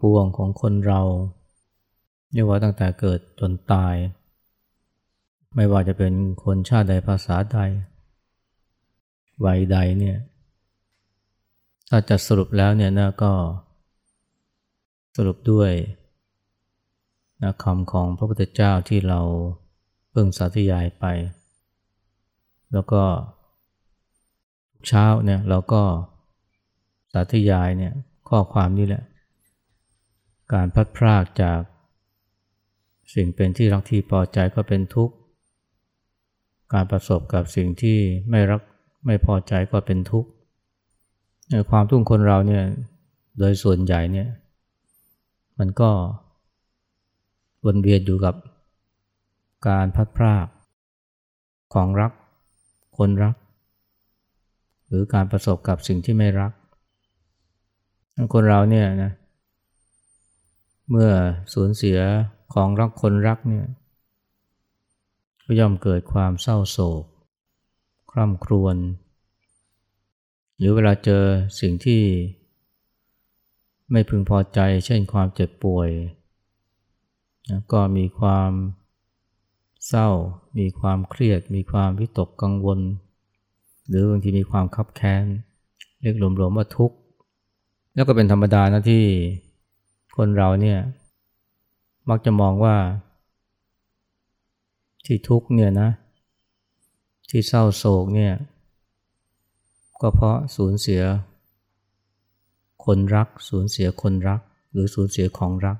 ปวงของคนเราเรียกว่าตั้งแต่เกิดจนตาย ไม่ว่าจะเป็นคนชาติใดภาษาใดวัยใดเนี่ยถ้าจะสรุปแล้วเนี่ยนะก็ สรุปด้วยนะคำของพระพุทธเจ้าที่เราเพิ่งสาธยายไป แล้วก็เช้าเนี่ยเราก็สาธยายเนี่ยข้อความนี้แหละ การพัดพรากจาก สิ่งเป็นที่รักที่พอใจก็เป็นทุกข์ การประสบกับสิ่งที่ไม่รักไม่พอใจก็เป็นทุกข์ความทุกข์คนเราเนี่ยโดยส่วนใหญ่เนี่ยมันก็วนเวียนอยู่กับการพัดพรากของรัก คนรัก หรือการประสบกับสิ่งที่ไม่รัก คนเราเนี่ยนะเเมื่อสูญเสียของรักคนรักเนี่ยก็ย่อมเกิดความเศร้าโศก คร่ำครวญ หรือเวลาเจอสิ่งที่ ไม่พึงพอใจ เช่นความเจ็บป่วยนะก็มีความเศร้า มีความเครียด มีความวิตกกังวล หรือบางทีมีความคับแค้น เรียกรวมๆว่าทุกข์ แล้วก็เป็นธรรมดานะที่ คนเราเนี่ยมักจะมองว่า ที่ทุกข์เนี่ยนะ ที่เศร้าโศกเนี่ย ก็เพราะสูญเสีย คนรัก สูญเสียคนรัก หรือสูญเสียของรัก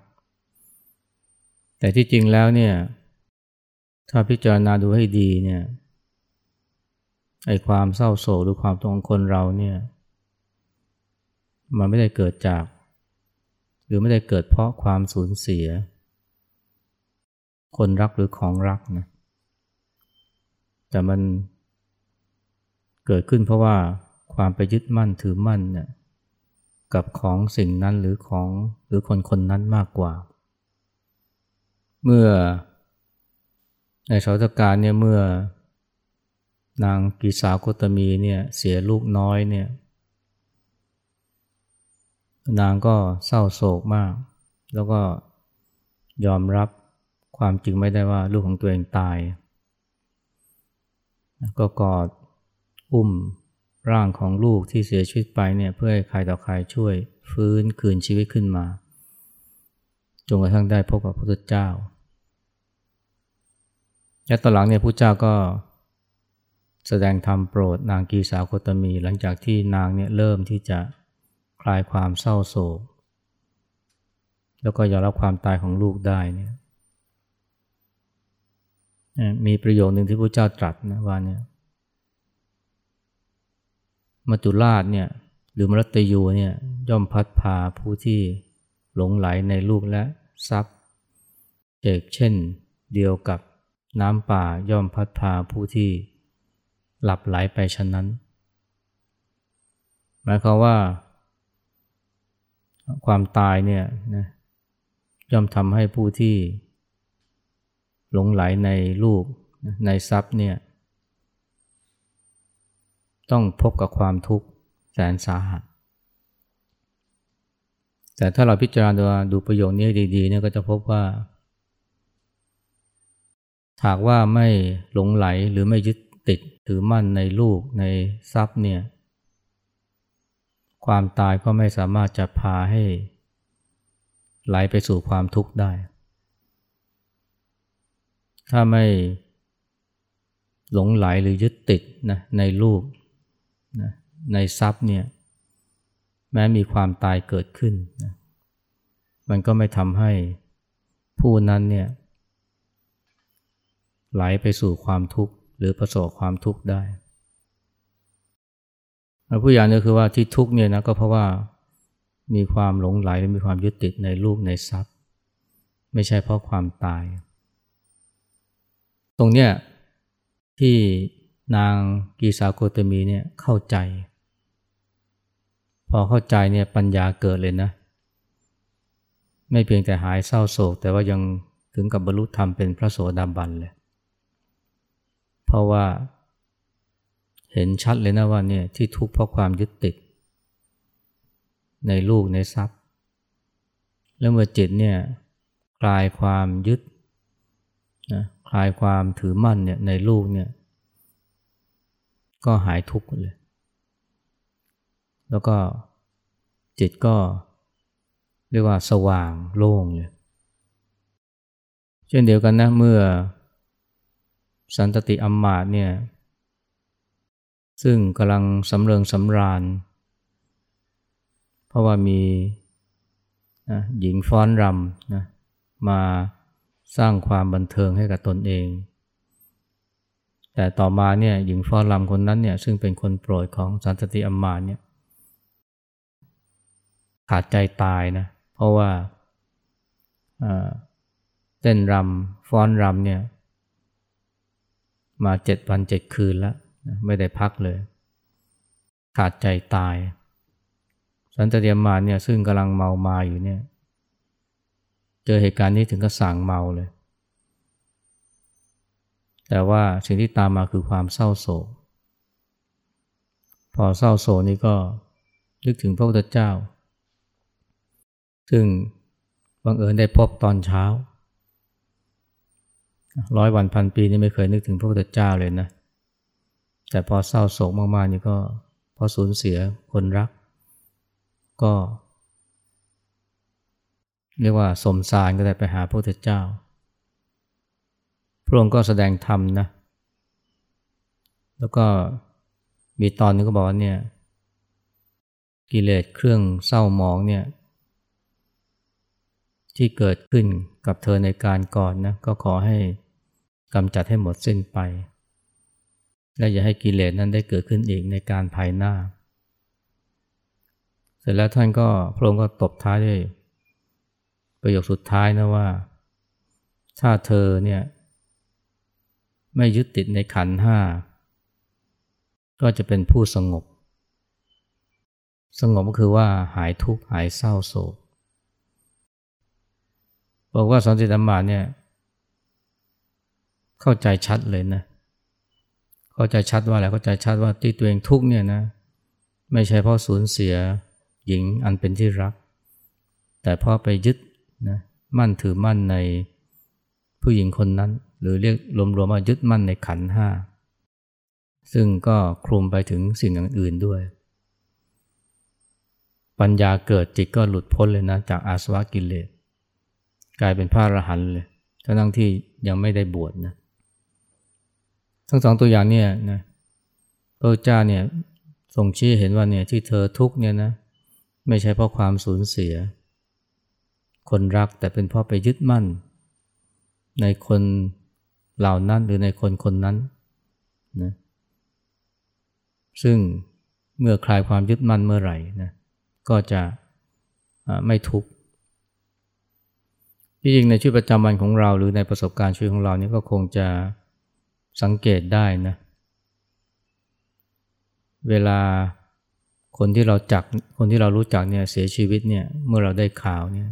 แต่ที่จริงแล้วเนี่ย ถ้าพิจารณาดูให้ดีเนี่ยไอ้ความเศร้าโศกหรือความตรงคนเราเนี่ย มันไม่ได้เกิดจาก หรือไม่ได้เกิดเพราะความสูญเสีย คนรักหรือของรักนะแต่มันเกิดขึ้นเพราะว่าความไปยึดมั่นถือมั่นนี่ยกับของสิ่งนั้นหรือของหรือคนคนนั้นมากกว่า เมื่อในชาวตการเนี่ยเมื่อนางกีสาโคตมีเนี่ยเสียลูกน้อยเนี่ย นางก็เศร้าโศกมาก แล้วก็ยอมรับความจริงไม่ได้ว่าลูกของตัวเองตาย ก็กอดอุ้มร่างของลูกที่เสียชีวิตไปเนี่ยเพื่อให้ใครต่อใครช่วยฟื้นคืนชีวิตขึ้นมา จนกระทั่งได้พบกับพระพุทธเจ้า และตอนหลังเนี่ยพระเจ้าก็แสดงธรรมโปรดนางกีสาวโคตมี หลังจากที่นางเนี่ยเริ่มที่จะ คลายความเศร้าโศก แล้วก็ยอมรับความตายของลูกได้เนี่ยมีประโยคหนึ่งที่พระเจ้าตรัสนะว่าเนี่ยมัจจุราชเนี่ยหรือมรตยูเนี่ยย่อมพัดพาผู้ที่หลงไหลในลูกและทรัพย์เอกเช่นเดียวกับน้ำป่าย่อมพัดพาผู้ที่หลับไหลไปฉะนั้น หมายความว่า ความตายเนี่ยนะย่อมทำให้ผู้ที่หลงไหลในลูกในทรัพย์เนี่ยต้องพบกับความทุกข์แสนสาหัส แต่ถ้าเราพิจารณาดูประโยคนี้ดีๆเนี่ยก็จะพบว่า หากว่าไม่หลงไหลหรือไม่ยึดติดถือมั่นในลูกในทรัพย์เนี่ย ความตายก็ไม่สามารถจะพาให้ ไหลไปสู่ความทุกข์ได้ ถ้าไม่หลงไหลหรือยึดติดนะในลูกนะในทรัพย์เนี่ยแม้มีความตายเกิดขึ้นนะมันก็ไม่ทำให้ผู้นั้นเนี่ยไหลไปสู่ความทุกข์หรือประสบความทุกข์ได้ ผู้อย่านี้คือว่าที่ทุกข์เนี่ยนะก็เพราะว่ามีความหลงไหลและมีความยึดติดในลูกในทรัพย์ ไม่ใช่เพราะความตาย ตรงเนี้ยที่นางกีสาโคตมีเนี่ยเข้าใจ พอเข้าใจเนี่ยปัญญาเกิดเลยนะ ไม่เพียงแต่หายเศร้าโศก แต่ว่ายังถึงกับบรรลุธรรมเป็นพระโสดาบันเลย เพราะว่า เห็นชัดเลยนะว่าเนี่ยที่ทุกข์เพราะความยึดติด ในลูกในทรัพย์ แล้วเมื่อจิตเนี่ยคลายความยึดนะคลายความถือมั่นเนี่ยในลูกเนี่ยก็หายทุกข์เลย แล้วก็จิตก็เรียกว่าสว่างโล่งเลยเช่นเดียวกันนะเมื่อสันตติอัมมาตเนี่ย ซึ่งกำลังสำเริงสำราญ เพราะว่ามีนะหญิงฟ้อนรำนะมาสร้างความบันเทิงให้กับตนเอง แต่ต่อมาเนี่ยหญิงฟ้อนรำคนนั้นเนี่ยซึ่งเป็นคนโปรดของสันตติอัมมาเนี่ยขาดใจตายนะเพราะว่าเต้นรำฟ้อนรำเนี่ยมาเจ็ดวันเจ็ดคืนแล้ว ไม่ได้พักเลย ขาดใจตาย สันตเดียมมาเนี่ยซึ่งกำลังเมามาอยู่เนี่ย เจอเหตุการณ์นี้ถึงก็สั่งเมาเลย แต่ว่าสิ่งที่ตามมาคือความเศร้าโศก พอเศร้าโศกนี่ก็นึกถึงพระพุทธเจ้า ซึ่งบังเอิญได้พบตอนเช้า ร้อยวันพันปีนี่ไม่เคยนึกถึงพระพุทธเจ้าเลยนะ แต่พอเศร้าโศกมากๆนี่ก็พอสูญเสียคนรัก ก็ เรียกว่าสมสารก็ได้ไปหาพระพุทธเจ้า พระองค์ก็แสดงธรรมนะ แล้วก็มีตอนนึงก็บอกว่าเนี่ยกิเลสเครื่องเศร้าหมองเนี่ยที่เกิดขึ้นกับเธอในการก่อนนะก็ขอให้กำจัดให้หมดสิ้นไป และอย่าให้กิเลสนั้นได้เกิดขึ้นอีกในการภายหน้า เสร็จแล้วท่านก็พระองค์ก็ตบท้ายด้วยประโยคสุดท้ายนะว่า ถ้าเธอเนี่ยไม่ยึดติดในขันห้า ก็จะเป็นผู้สงบ สงบก็คือว่าหายทุกข์หายเศร้าโศกบอกว่าสันติธรรมาเนี่ย เข้าใจชัดเลยนะ เข้าใจชัดว่าอะไรเข้าใจชัดว่าที่ตัวเองทุกเนี่ยนะไม่ใช่เพราะสูญเสียหญิงอันเป็นที่รัก แต่พราะไปยึดนะมั่นถือมั่นในผู้หญิงคนนั้น หรือเรียกรวมๆว่ายึดมั่นในขันห้าซึ่งก็คลุมไปถึงสิ่งอื่นด้วย ปัญญาเกิดจิตก็หลุดพ้นเลยนะจากอาสวะกิเลสกลายเป็นพระอรหันต์เลยทั้งที่ยังไม่ได้บวชนะ ทั้งสองตัวอย่างเนี่ยนะพระเจ้าเนี่ยทรงชี้เห็นว่าเนี่ยที่เธอทุกเนี่ยนะไม่ใช่เพราะความสูญเสีย คนรักแต่เป็นเพราะไปยึดมั่น ในคนเหล่านั้นหรือในคนคนนั้นนะซึ่งเมื่อคลายความยึดมั่นเมื่อไหร่นะก็จะไม่ทุกข์ที่จริงในชีวิตประจำวันของเราหรือในประสบการณ์ชีวิตของเรานี่ก็คงจะ สังเกตได้นะ เวลาคนที่เราจักคนที่เรารู้จักเนี่ยเสียชีวิตเนี่ยเมื่อเราได้ข่าวเนี่ย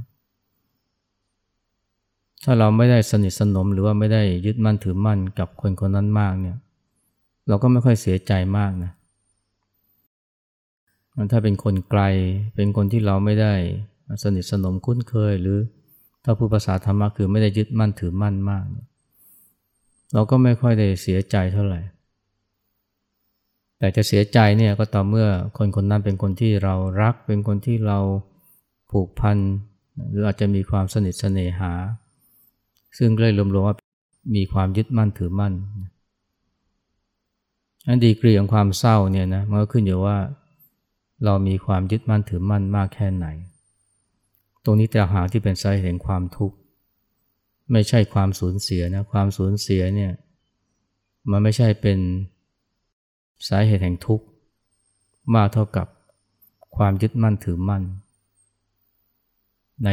ถ้าเราไม่ได้สนิทสนมหรือว่าไม่ได้ยึดมั่นถือมั่นกับคนคนนั้นมากเนี่ยเราก็ไม่ค่อยเสียใจมากนะถ้าเป็นคนไกลเป็นคนที่เราไม่ได้สนิทสนมคุ้นเคยหรือถ้าผู้ภาษาธรรมะคือไม่ได้ยึดมั่นถือมั่นมากเนี่ย เราก็ไม่ค่อยได้เสียใจเท่าไหร่ แต่จะเสียใจเนี่ยก็ต่อเมื่อคนคนนั้นเป็นคนที่เรารัก เป็นคนที่เราผูกพัน หรืออาจจะมีความสนิทสเนหา ซึ่งเลยรวมๆว่ามีความยึดมั่นถือมั่นอันดีกรีของความเศร้าเนี่ยนะมันก็ขึ้นอยู่ว่าเรามีความยึดมั่นถือมั่นมากแค่ไหน ตรงนี้แต่หาที่เป็นสาเหตุแห่งความทุกข์ ไม่ใช่ความสูญเสียนะความสูญเสียเนี่ยมันไม่ใช่เป็นสาเหตุแห่งทุกข์มากเท่ากับความยึดมั่นถือมั่น ใน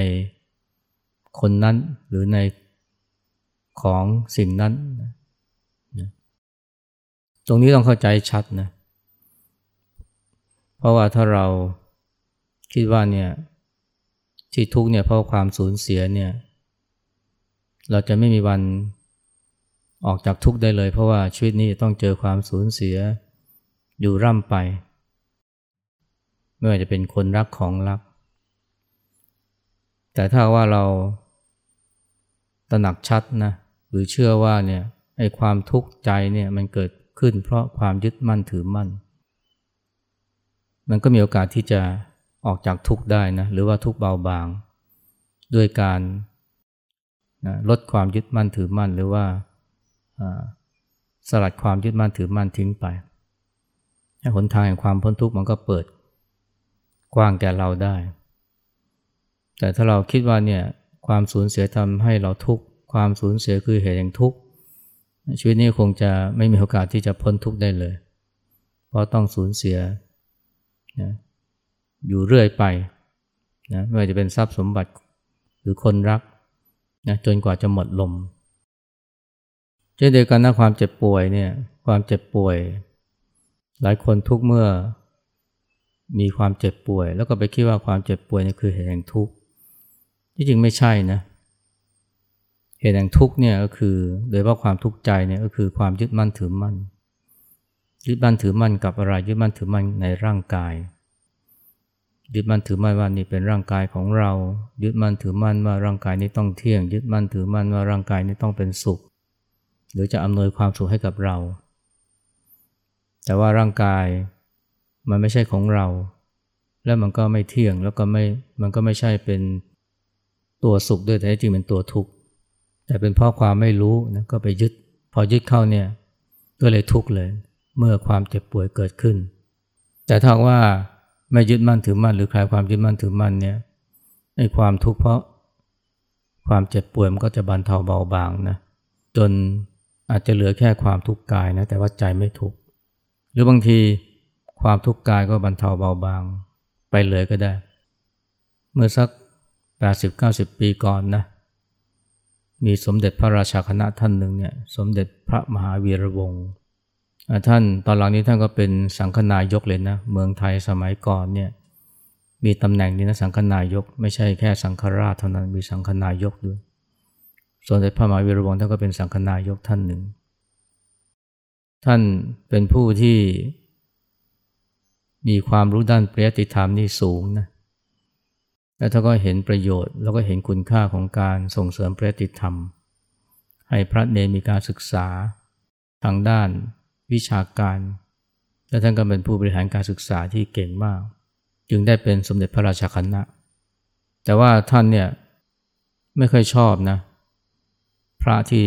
คนนั้นหรือในของสิ่งนั้นนะตรงนี้ต้องเข้าใจชัดนะเพราะว่าถ้าเราคิดว่าเนี่ยที่ทุกเนี่ยเพราะความสูญเสียเนี่ย เราจะไม่มีวันออกจากทุกข์ได้เลย เพราะว่าชีวิตนี้ต้องเจอความสูญเสียอยู่ร่ำไป ไม่ว่าจะเป็นคนรักของรัก แต่ถ้าว่าเราตระหนักชัดนะหรือเชื่อว่าเนี่ยไอ้ความทุกข์ใจเนี่ยมันเกิดขึ้นเพราะความยึดมั่นถือมั่น มันก็มีโอกาสที่จะออกจากทุกข์ได้นะหรือว่าทุกข์เบาบาง ด้วยการ นะลดความยึดมั่นถือมั่นหรือว่าสลัดความยึดมั่นถือมั่นทิ้งไปหนทางแห่งความพ้นทุกข์มันก็เปิดกว้างแก่เราได้ แต่ถ้าเราคิดว่าเนี่ยความสูญเสียทำให้เราทุกข์ความสูญเสียคือเหตุแห่งทุกข์ชีวิตนี้คงจะไม่มีโอกาสที่จะพ้นทุกข์ได้เลย เพราะต้องสูญเสียนะอยู่เรื่อยไปนะไม่ว่าจะเป็นทรัพย์สมบัติหรือคนรัก นะจนกว่าจะหมดลมเช่นเดียวกันนะความเจ็บป่วยเนี่ยความเจ็บป่วย หลายคนทุกเมื่อ มีความเจ็บป่วย แล้วก็ไปคิดว่าความเจ็บป่วยนี่คือเหตุแห่งทุกข์ที่จริงไม่ใช่นะเหตุแห่งทุกข์เนี่ยก็คือโดยว่าความทุกข์ใจเนี่ยก็คือความยึดมั่นถือมั่นยึดมั่นถือมั่นกับอะไรยึดมั่นถือมั่นในร่างกาย ยึดมั่นถือมั่นว่านี่เป็นร่างกายของเรา ยึดมั่นถือมั่นว่าร่างกายนี้ต้องเที่ยง ยึดมั่นถือมั่นว่าร่างกายนี้ต้องเป็นสุข หรือจะอำนวยความสุขให้กับเรา แต่ว่าร่างกายมันไม่ใช่ของเรา และมันก็ไม่เที่ยงแล้วก็ไม่มันก็ไม่ใช่เป็นตัวสุขด้วยแต่จริงเป็นตัวทุกข์แต่เป็นเพราะความไม่รู้นะก็ไปยึด พอยึดเข้าเนี่ยก็เลยทุกข์เลย เมื่อความเจ็บป่วยเกิดขึ้น แต่ถ้าว่า ไม่ยึดมั่นถือมั่นหรือคลายความยึดมั่นถือมั่นเนี่ยไอ้ความทุกข์เพราะความเจ็บป่วยมันก็จะบรรเทาเบาบางนะจนอาจจะเหลือแค่ความทุกข์กายนะแต่ว่าใจไม่ทุกข์หรือบางทีความทุกข์กายก็บรรเทาเบาบาง ไปเลยก็ได้ เมื่อสัก 80-90 ปีก่อนนะมีสมเด็จพระราชาคณะท่านหนึ่งเนี่ยสมเด็จพระมหาวีระวงศ์ ท่านตอนหลังนี้ท่านก็เป็นสังฆนายกเลยนะ เมืองไทยสมัยก่อนเนี่ยมีตำแหน่งนี้นะสังฆนายก ไม่ใช่แค่สังฆราชเท่านั้นมีสังฆนายกด้วยสมเด็จพระมหาวีระวงศ์ท่านก็เป็นสังฆนายกท่านหนึ่ง ท่านเป็นผู้ที่มีความรู้ด้านปริยติธรรมนี่สูงนะแล้วท่านก็เห็นประโยชน์ แล้วก็เห็นคุณค่าของการส่งเสริมปริยติธรรม ให้พระเนรมีการศึกษาทางด้าน วิชาการ และท่านก็เป็นผู้บริหารการศึกษาที่เก่งมาก จึงได้เป็นสมเด็จพระราชาคณะ แต่ว่าท่านเนี่ยไม่เคยชอบนะพระที่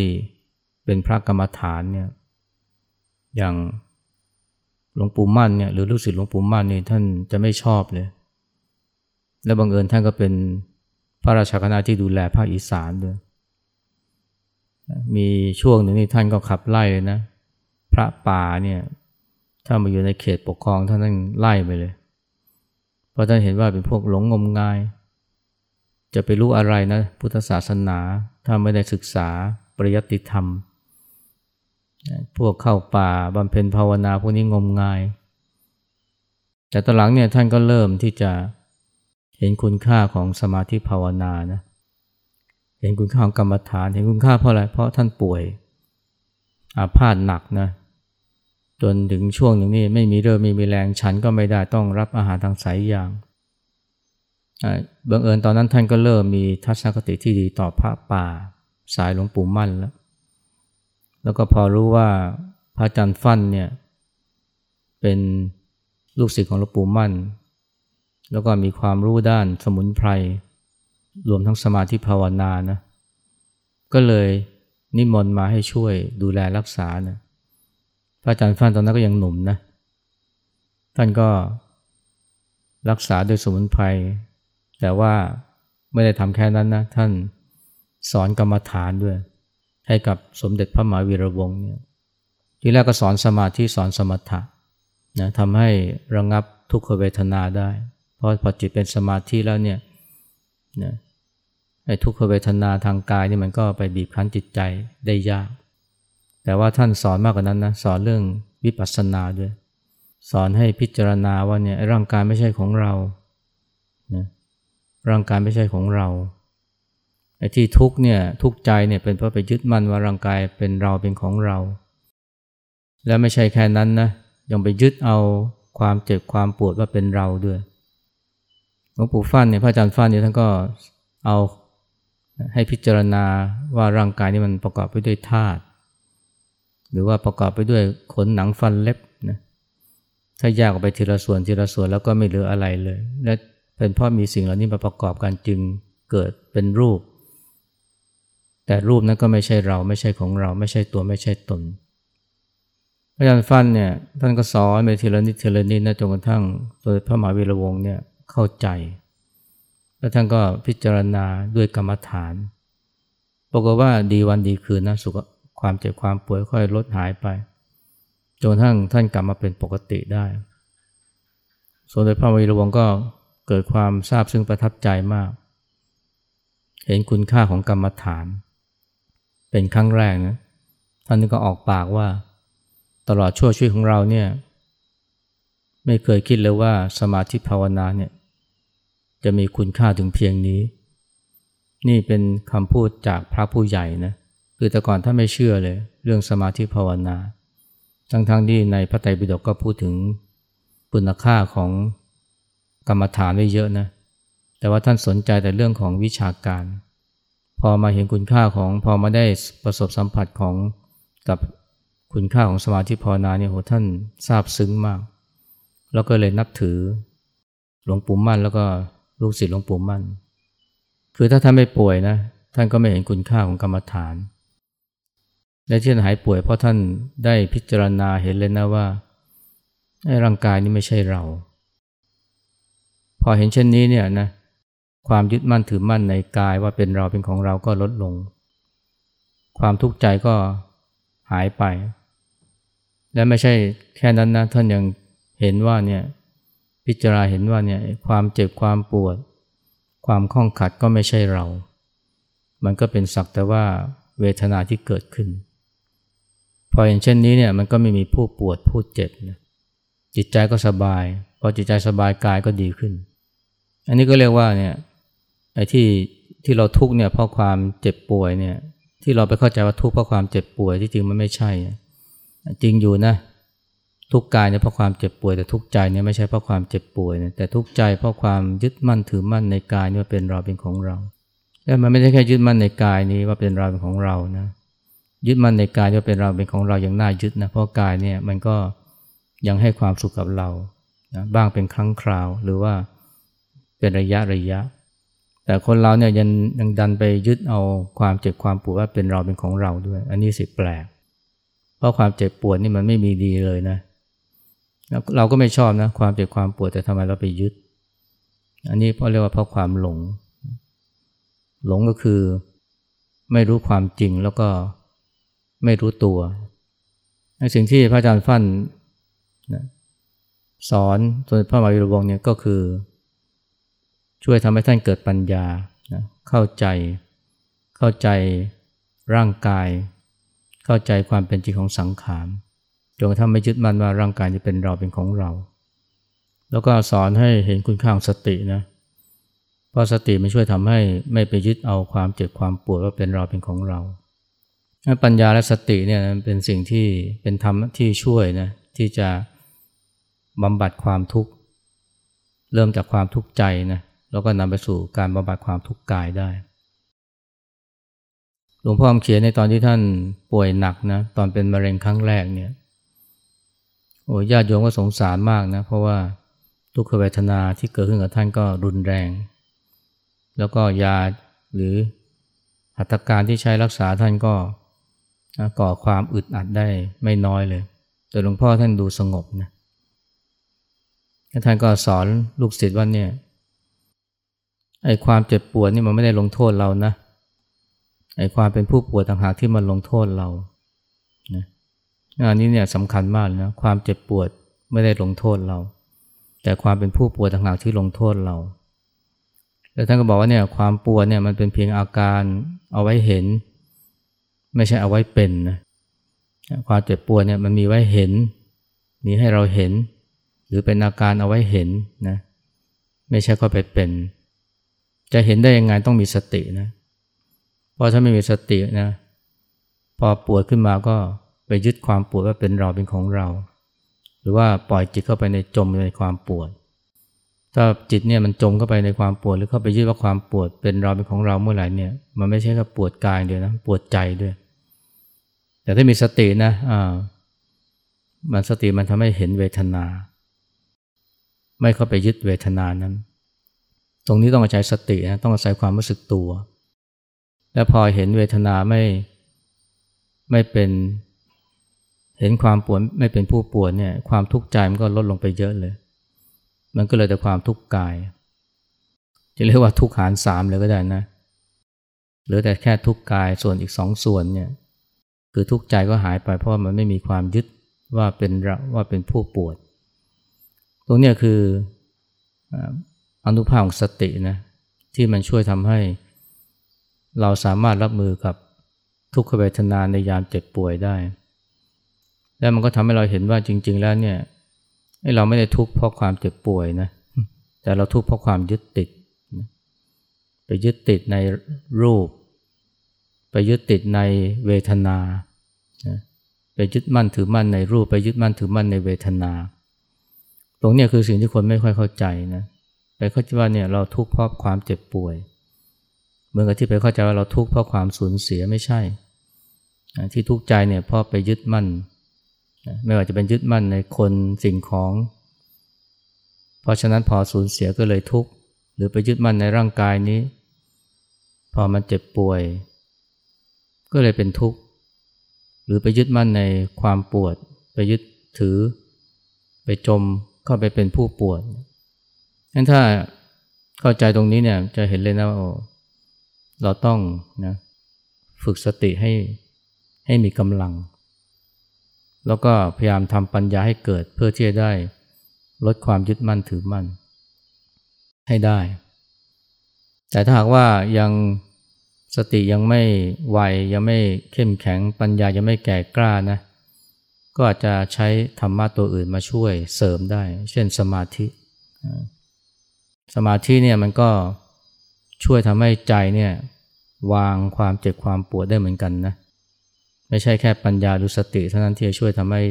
เป็นพระกรรมฐานเนี่ยอย่างหลวงปู่มั่นเนี่ยหรือลูกศิษย์หลวงปู่มั่นนี่ท่านจะไม่ชอบเลย และบังเอิญท่านก็เป็นพระราชาคณะที่ดูแลภาคอีสานด้วยมีช่วงหนึ่งนี่ท่านก็ขับไล่เลยนะ พระป่าเนี่ยถ้ามาอยู่ในเขตปกครองท่านท่านไล่ไปเลย เพราะท่านเห็นว่าเป็นพวกหลงงมงาย จะไปรู้อะไรนะ พุทธศาสนาถ้าไม่ได้ศึกษาปริยัติธรรม พวกเข้าป่าบำเพ็ญภาวนาพวกนี้งมงาย แต่ตอนหลังเนี่ยท่านก็เริ่มที่จะเห็นคุณค่าของสมาธิภาวนานะเห็นคุณค่าของกรรมฐาน เห็นคุณค่าเพราะอะไร เพราะท่านป่วยอาพาธหนักนะ จนถึงช่วงหนึ่งนี่ไม่มีเริ่มไม่มีแรงฉันก็ไม่ได้ต้องรับอาหารทางสายยางบังเอิญตอนนั้นท่านก็เริ่มมีทัศนคติที่ดีต่อพระป่าสายหลวงปู่มั่นแล้ว แล้วก็พอรู้ว่าพระอาจารย์ฟั่นเนี่ยเป็นลูกศิษย์ของหลวงปู่มั่น แล้วก็มีความรู้ด้านสมุนไพร รวมทั้งสมาธิภาวนานะ ก็เลยนิมนต์มาให้ช่วยดูแลรักษานะ ระอาจารย์ฟันตอนนั้นก็ยังหนุ่มนะ ท่านก็รักษาด้วยสมุนไพร แต่ว่าไม่ได้ทำแค่นั้นนะ ท่านสอนกรรมฐานด้วย ให้กับสมเด็จพระมหาวีระวงศ์เนี่ย ทีแรกก็สอนสมาธิสอนสมถะนะทำให้ระงงับทุกขเวทนาได้ เพราะพอจิตเป็นสมาธิแล้วเนี่ยนะไอ้ทุกขเวทนาทางกายนี่มันก็ไปบีบคั้นจิตใจได้ยาก แต่ว่าท่านสอนมากกว่านั้นนะสอนเรื่องวิปัสสนาด้วย สอนให้พิจารณาว่าเนี่ยร่างกายไม่ใช่ของเรานะร่างกายไม่ใช่ของเราไอ้ที่ทุกเนี่ยทุกใจเนี่ยเป็นเพราะไปยึดมั่นว่าร่างกายเป็นเราเป็นของเรา แล้วไม่ใช่แค่นั้นนะยังไปยึดเอาความเจ็บความปวดว่าเป็นเราด้วยหลวงปู่ฟั่นเนี่ยพระอาจารย์ฟั่นเนี่ยท่านก็เอาให้พิจารณาว่าร่างกายนี้มันประกอบไปด้วยธาตุ หรือว่าประกอบไปด้วยขนหนังฟันเล็บนะถ้าแยกออกไปทีละส่วนทีละส่วนแล้วก็ไม่เหลืออะไรเลย และเป็นเพราะมีสิ่งเหล่านี้มาประกอบกันจึงเกิดเป็นรูป แต่รูปนั้นก็ไม่ใช่เราไม่ใช่ของเราไม่ใช่ตัวไม่ใช่ตนอาจารย์ฟันเนี่ยท่านก็สอนไปทีละนิดทีละนิดนะจนกระทั่งตัวพระมหาวีระวงศ์เนี่ยเข้าใจ แล้วท่านก็พิจารณาด้วยกรรมฐานบอกว่าดีวันดีคืนนะสุข ความเจ็บความป่วยค่อยลดหายไปจนทั้งท่านกลับมาเป็นปกติได้สมเด็จพระวีรวงก็เกิดความทราบซึ่งประทับใจมาก เห็นคุณค่าของกรรมฐาน เป็นครั้งแรกนะท่านก็ออกปากว่า ตลอดชั่วชีวิตของเราเนี่ยไม่เคยคิดเลยว่าสมาธิภาวนาเนี่ยจะมีคุณค่าถึงเพียงนี้ นี่เป็นคำพูดจากพระผู้ใหญ่นะ คือแต่ก่อนท่านไม่เชื่อเลย เรื่องสมาธิภาวนา ทั้งๆทที่ในพระไตรปิฎกก็พูดถึงคุณค่าของกรรมฐานไว้เยอะนะ แต่ว่าท่านสนใจแต่เรื่องของวิชาการ พอมาเห็นคุณค่าของพอมาได้ประสบสัมผัสของกับคุณค่าของสมาธิภาวนาเนี่ยโหท่านซาบซึ้งมาก แล้วก็เลยนับถือหลวงปู่มั่นแล้วก็ลูกศิษย์หลวงปู่มั่น คือถ้าท่านไม่ป่วยนะ ท่านก็ไม่เห็นคุณค่าของกรรมฐาน และที่ท่านหายป่วยเพราะท่านได้พิจารณาเห็นเลยนะว่าร่างกายนี้ไม่ใช่เรา พอเห็นเช่นนี้เนี่ยนะความยึดมั่นถือมั่นในกายว่าเป็นเราเป็นของเราก็ลดลง ความทุกข์ใจก็หายไป และไม่ใช่แค่นั้นนะท่านยังเห็นว่าเนี่ยพิจารณาเห็นว่าเนี่ยความเจ็บความปวด ความข้องขัดก็ไม่ใช่เรา มันก็เป็นสักแต่ว่าเวทนาที่เกิดขึ้น พอเห็นเช่นนี้เนี่ยมันก็ไม่มีผู้ปวดผู้เจ็บนะจิตใจก็สบาย พอจิตใจสบายกายก็ดีขึ้น อันนี้ก็เรียกว่าเนี่ยไอ้ที่ที่เราทุกเนี่ยเพราะความเจ็บป่วยเนี่ยที่เราไปเข้าใจว่าทุกข์เพราะความเจ็บป่วยที่จริงมันไม่ใช่ จริงอยู่นะทุกกายเนี่ยเพราะความเจ็บป่วยแต่ทุกใจเนี่ยไม่ใช่เพราะความเจ็บป่วยนะแต่ทุกใจเพราะความยึดมั่นถือมั่นในกายนี่ว่าเป็นเราเป็นของเรา แล้วมันไม่ใช่แค่ยึดมั่นในกายนี้ว่าเป็นเราเป็นของเรานะ ยึดมั่นในกายว่าเป็นเราเป็นของเราอย่างน่ายึดนะเพราะกายเนี่ยมันก็ยังให้ความสุขกับเรานะบ้างเป็นครั้งคราวหรือว่าเป็นระยะระยะ แต่คนเราเนี่ยยังยังดันไปยึดเอาความเจ็บความปวดว่าเป็นเราเป็นของเราด้วย อันนี้สิแปลก เพราะความเจ็บปวดนี่มันไม่มีดีเลยนะเราก็ไม่ชอบนะความเจ็บความปวดแต่ทำไมเราไปยึด อันนี้เพราะเรียกว่าเพราะความหลง หลงก็คือไม่รู้ความจริงแล้วก็ ไม่รู้ตัวสิ่งที่พระอาจารย์ฟั่นนะสอนส่วนพระมหาวิรวงศ์เนี่ยก็คือ ช่วยทำให้ท่านเกิดปัญญานะเข้าใจ เข้าใจร่างกาย เข้าใจความเป็นจริงของสังขารจนกระทั่งไม่ยึดมั่นว่าร่างกายจะเป็นเราเป็นของเรา แล้วก็สอนให้เห็นคุณค่าของสตินะเพราะสติมันช่วยทำให้ไม่ไปยึดเอาความเจ็บความปวดว่าเป็นเราเป็นของเรา ปัญญาและสติเนี่ยเป็นสิ่งที่เป็นธรรมที่ช่วยนะที่จะบำบัดความทุกข์ เริ่มจากความทุกข์ใจนะแล้วก็นำไปสู่การบำบัดความทุกข์กายได้ หลวงพ่อเขียนในตอนที่ท่านป่วยหนักนะตอนเป็นมะเร็งครั้งแรกเนี่ยโอ้ญาติโยมก็สงสารมากนะเพราะว่าทุกขเวทนาที่เกิดขึ้นกับท่านก็รุนแรง แล้วก็ยาหรือหัตถการที่ใช้รักษาท่านก็ ก่อความอึดอัดได้ไม่น้อยเลย แต่หลวงพ่อท่านดูสงบนะท่านก็สอนลูกศิษย์ว่าเนี่ยไอ้ความเจ็บปวดนี่มันไม่ได้ลงโทษเรานะไอ้ความเป็นผู้ป่วยต่างหากที่มันลงโทษเรานะอันนี้เนี่ยสำคัญมากนะความเจ็บปวดไม่ได้ลงโทษเรา แต่ความเป็นผู้ป่วยต่างหากที่ลงโทษเราแล้วท่านก็บอกว่าเนี่ยความปวดเนี่ยมันเป็นเพียงอาการเอาไว้เห็น ไม่ใช่เอาไว้เป็นนะความเจ็บปวดเนี่ยมันมีไว้เห็น มีให้เราเห็น หรือเป็นอาการเอาไว้เห็นนะไม่ใช่ก็ไปเป็น จะเห็นได้ยังไงต้องมีสตินะเพราะถ้าไม่มีสตินะพอปวดขึ้นมาก็ไปยึดความปวดว่าเป็นเราเป็นของเรา หรือว่าปล่อยจิตเข้าไปในจมในความปวด ถ้าจิตเนี่ยมันจมเข้าไปในความปวด หรือเข้าไปยึดว่าความปวดเป็นเราเป็นของเราเมื่อไหร่เนี่ยมันไม่ใช่แค่ปวดกายเดียวนะปวดใจด้วย แต่ถ้ามีสตินะอ่ามันสติมันทำให้เห็นเวทนา ไม่เข้าไปยึดเวทนานั้น ตรงนี้ต้องอาศัยสตินะต้องอาศัยความรู้สึกตัว และพอเห็นเวทนาไม่ไม่เป็นเห็นความปวดไม่เป็นผู้ปวดเนี่ยความทุกข์ใจมันก็ลดลงไปเยอะเลย มันก็เลยแต่ความทุกข์กาย จะเรียกว่าทุกข์หารสามเลยก็ได้นะ หรือแต่แค่ทุกข์กายส่วนอีกสองส่วนเนี่ย คือทุกข์ใจก็หายไปเพราะมันไม่มีความยึดว่าเป็นว่าเป็นผู้ปวด ตรงนี้คืออนุภาพของสตินะที่มันช่วยทำให้ เราสามารถรับมือกับทุกขเวทนาในยามเจ็บป่วยได้ แล้วมันก็ทำให้เราเห็นว่าจริง ๆ แล้วเนี่ยเราไม่ได้ทุกข์เพราะความเจ็บป่วยนะแต่เราทุกข์เพราะความยึดติด ไปยึดติดในรูป ไปยึดติดในเวทนา ไปยึดมั่นถือมั่นในรูปไปยึดมั่นถือมั่นในเวทนา ตรงนี้คือสิ่งที่คนไม่ค่อยเข้าใจนะไปเข้าใจว่าเนี่ยเราทุกข์เพราะความเจ็บป่วย เหมือนกับที่ไปเข้าใจว่าเราทุกข์เพราะความสูญเสียไม่ใช่ ที่ทุกข์ใจเนี่ยเพราะไปยึดมั่น ไม่ว่าจะเป็นยึดมั่นในคนสิ่งของ เพราะฉะนั้นพอสูญเสียก็เลยทุกข์หรือไปยึดมั่นในร่างกายนี้ พอมันเจ็บป่วย ก็เลยเป็นทุกข์ หรือไปยึดมั่นในความปวด ไปยึดถือ ไปจมเข้าไปเป็นผู้ปวดงั้นถ้าเข้าใจตรงนี้เนี่ยจะเห็นเลยนะว่าเราต้องนะฝึกสติให้ให้มีกำลัง แล้วก็พยายามทำปัญญาให้เกิดเพื่อที่จะได้ลดความยึดมั่นถือมั่นให้ได้ แต่ถ้าหากว่ายัง สติยังไม่ไวยังไม่เข้มแข็งปัญญายังไม่แก่กล้านะก็อาจจะใช้ธรรมะตัวอื่นมาช่วยเสริมได้ เช่นสมาธิ สมาธิเนี่ยมันก็ช่วยทำให้ใจเนี่ยวางความเจ็บความปวดได้เหมือนกันนะไม่ใช่แค่ปัญญาหรือสติเท่านั้นที่จะช่วยทำให้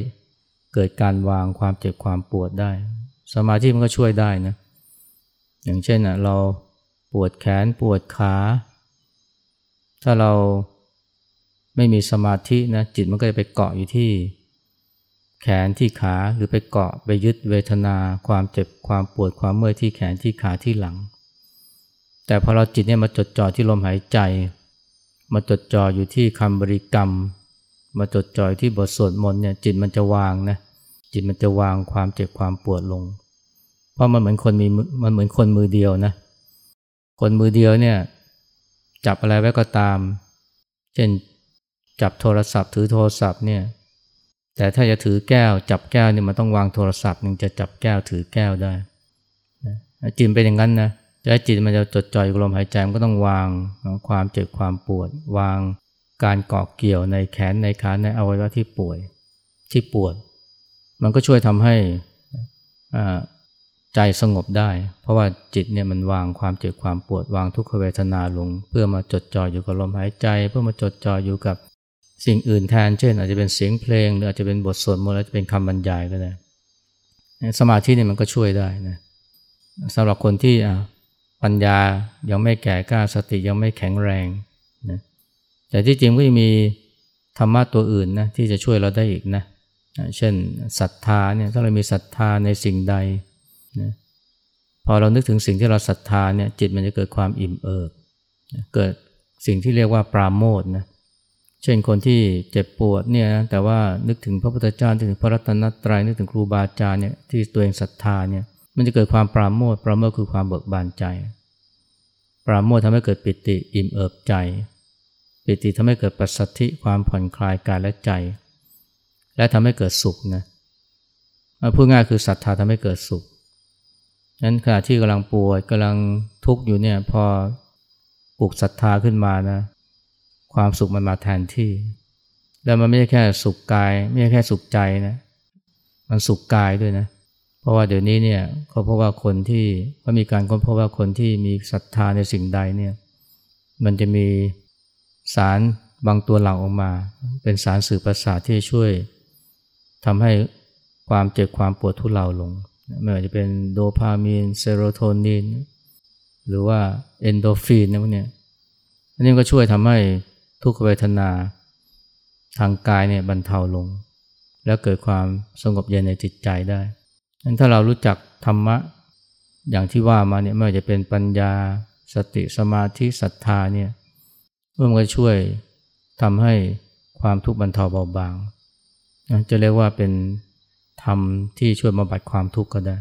เกิดการวางความเจ็บความปวดได้ สมาธิมันก็ช่วยได้นะอย่างเช่นอะเราปวดแขนปวดขา ถ้าเราไม่มีสมาธินะจิตมันก็จะไปเกาะอยู่ที่ แขนที่ขาหรือไปเกาะไปยึดเวทนา ความเจ็บความปวดความเมื่อยที่แขนที่ขาที่หลัง แต่พอเราจิตเนี่ยมาจดจ่อที่ลมหายใจ มาจดจ่ออยู่ที่คำบริกรรม มาจดจ่อที่บทสวดมนต์เนี่ยจิตมันจะวางนะจิตมันจะวางความเจ็บความปวดลง เพราะมันเหมือนคนมีมันเหมือนคนมือเดียวนะ คนมือเดียวเนี่ย จับอะไรไว้ก็ตาม เช่นจับโทรศัพท์ ถือโทรศัพท์เนี่ย แต่ถ้าจะถือแก้ว จับแก้วเนี่ยมันต้องวางโทรศัพท์นึงจะจับแก้วถือแก้วได้จิตเป็นอย่างนั้นนะจะให้จิตมันจะจดจ่อยลมหายใจมันก็ต้องวางความเจ็บความปวด วางการเกาะเกี่ยวในแขนในขาในอวัยวะที่ป่วยที่ปวด มันก็ช่วยทำให้ ใจสงบได้ เพราะว่าจิตเนี่ยมันวางความเจ็บความปวดวางทุกขเวทนาลง เพื่อมาจดจ่ออยู่กับลมหายใจ เพื่อมาจดจ่ออยู่กับสิ่งอื่นแทน เช่น อาจจะเป็นเสียงเพลง หรืออาจจะเป็นบทสวดมนต์อาจจะเป็นคำบรรยายก็ได้สมาธินี่มันก็ช่วยได้นะสำหรับคนที่ปัญญายังไม่แก่กล้าสติยังไม่แข็งแรงนะแต่ที่จริงก็ยังมีธรรมะตัวอื่นนะที่จะช่วยเราได้อีกนะเช่นศรัทธาเนี่ยถ้าเรามีศรัทธาในสิ่งใด นะพอเรานึกถึงสิ่งที่เราศรัทธาเนี่ยจิตมันจะเกิดความอิ่มเอิบเกิดสิ่งที่เรียกว่าปราโมทนะเช่นคนที่เจ็บปวดเนี่ยนะแต่ว่านึกถึงพระพุทธเจ้านึกถึงพระรัตนตรัยนึกถึงครูบาอาจารย์เนี่ยที่ตัวเองศรัทธาเนี่ยมันจะเกิดความปราโมทปราโมทคือความเบิกบานใจ ปราโมททำให้เกิดปิติอิ่มเอิบใจ ปิติทำให้เกิดปัสสัทธิความผ่อนคลายกายและใจ และทำให้เกิดสุขนะพูดง่ายคือศรัทธาทำให้เกิดสุข นั้นขณะที่กำลังป่วยกำลังทุกข์อยู่เนี่ยพอปลุกศรัทธาขึ้นมานะ ความสุขมันมาแทนที่ แล้วมันไม่ใช่แค่สุขกาย ไม่ใช่แค่สุขใจนะ มันสุขกายด้วยนะ เพราะว่าเดี๋ยวนี้เนี่ยเขาพบว่าคนที่เขามีการค้นพบว่าคนที่มีศรัทธาในสิ่งใดเนี่ย มันจะมีสารบางตัวหลั่งออกมา เป็นสารสื่อประสาทที่ช่วยทำให้ความเจ็บความปวดทุเลาลง ไม่ว่าจะเป็นโดพามีนเซโรโทนินหรือว่าเอนโดฟินนะพวกนี้อันนี้ก็ช่วยทำให้ทุกขเวทนาทางกายเนี่ยบรรเทาลง แล้วเกิดความสงบเย็นในจิตใจได้งั้นถ้าเรารู้จักธรรมะอย่างที่ว่ามาเนี่ยไม่ว่าจะเป็นปัญญาสติสมาธิศรัทธาเนี่ยมันก็ช่วยทำให้ความทุกข์บรรเทาเบาบางจะเรียกว่าเป็น รมที่ช่วยบำบัดความทุกข์ก็ได้